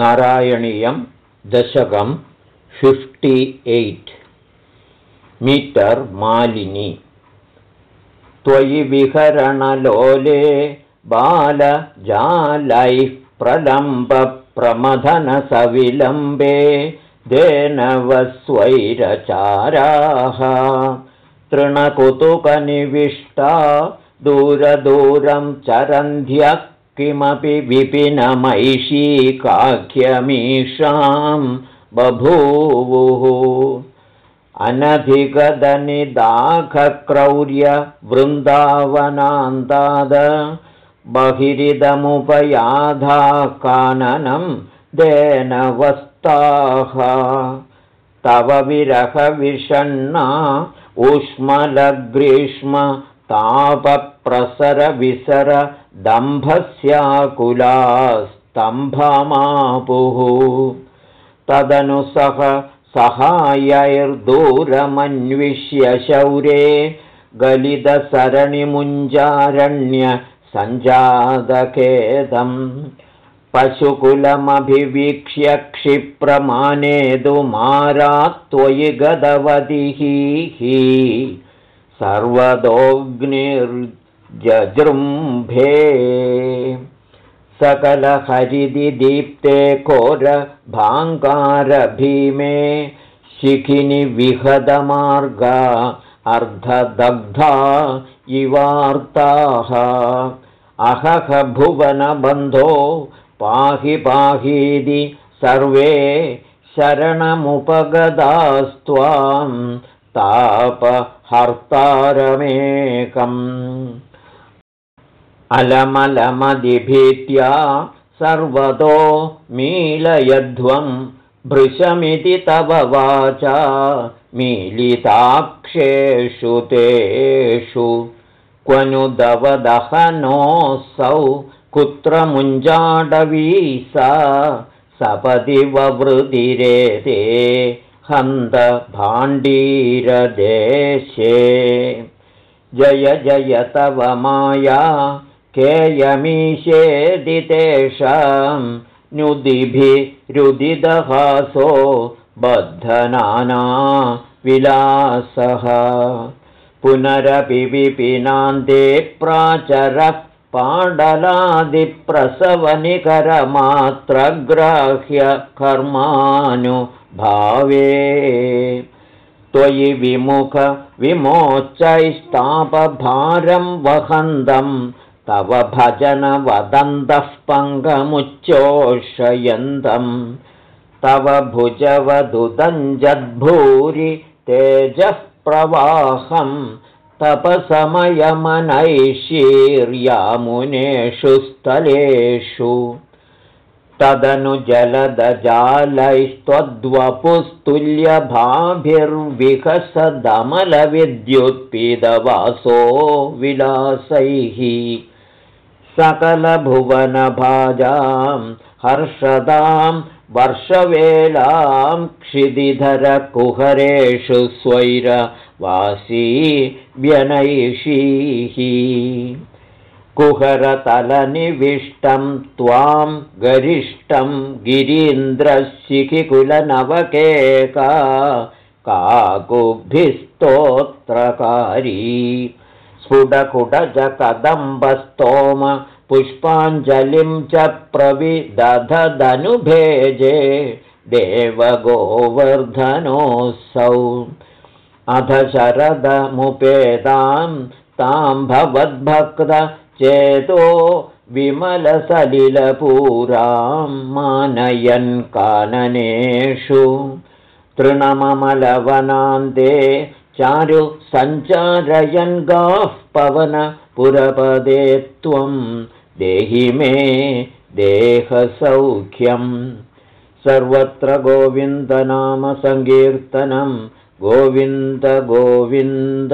नारायणीयं दशकं fifty eight metre मालिनी त्वयि विहरणलोले बालजालैः प्रलम्बप्रमथनसविलम्बे देनवस्वैरचाराः तृणकुतुकनिविष्टा दूरदूरं चरन्ध्यः किमपि विपिनमैषी काख्यमीषां बभूवुः। बहिरिदमुपयाधा काननं देनवस्ताः तव विरहविषण्णा ऊष्मलग्रीष्म तापप्रसरविसर दम्भस्याकुलास्तम्भमापुः तदनु सह सहायैर्दूरमन्विष्य शौरे गलितसरणिमुञ्जारण्यसञ्जातखेदम् पशुकुलमभिवीक्ष्य क्षिप्रमानेदुमारा त्वयि गदवदिः सर्वदोऽग्निर्जृम्भे सकलहरिदिदीप्ते कोरभाङ्कारभीमे शिखिनि विहदमार्गा अर्धदग्धा इवार्ताः। अहह भुवनबन्धो पाहि पाहीति सर्वे शरणमुपगदास्त्वां तापहर्तारमेकम्। अलमलमदिभीत्या सर्वतो मीलयध्वं भृशमिति तव वाचा मीलिताक्षेषु तेषु। क्वनुदवदहनोऽसौ कुत्र मुञ्जाडवी सा सपदि ववृदिरेते हन्त भाण्डीरदेशे जय जय तव माया केयमीशेदि तेषां नुदिभिरुदिदहासो बद्धनाना विलासः। पुनरपि विपिनान्ते प्राचरः पाण्डलादिप्रसवनिकरमात्रग्राह्यकर्मानुभावे। त्वयि विमुख विमोच्चैस्तापभारं वहन्तं तव भजन वदन्तः पङ्गमुच्चोषयन्तं तव भुजवदुदञ्जद्भूरि तेजः प्रवाहं तपसमयमनैशीर्यामुनेषु स्थलेषु तदनु जलदजालैस्त्वद्वपुस्तुल्यभाभिर्विकसदमलविद्युत्पीदवासो विलासैः सकलभुवनभाजां हर्षदां वर्षवेलां क्षिदिधरकुहरेषु स्वैरवासी व्यनैषीः कुहरतलनिविष्टं त्वां गरिष्ठं गिरीन्द्रशिखिकुलनवकेका काकुभिस्तोत्रकारी स्फुटकुटजकदम्बस्तोम पुष्पाञ्जलिं च प्रविदधदनुभेजे देवगोवर्धनोऽसौ अध शरदमुपेदां तां भवद्भक्त चेतो विमलसलिलपूरां मानयन् काननेषु। तृणममलवनान्ते चारु सञ्चारयन् गाः पवनपुरपदे त्वं देहि मे देहसौख्यं सर्वत्र गोविन्दनामसङ्कीर्तनं गोविन्द गोविन्द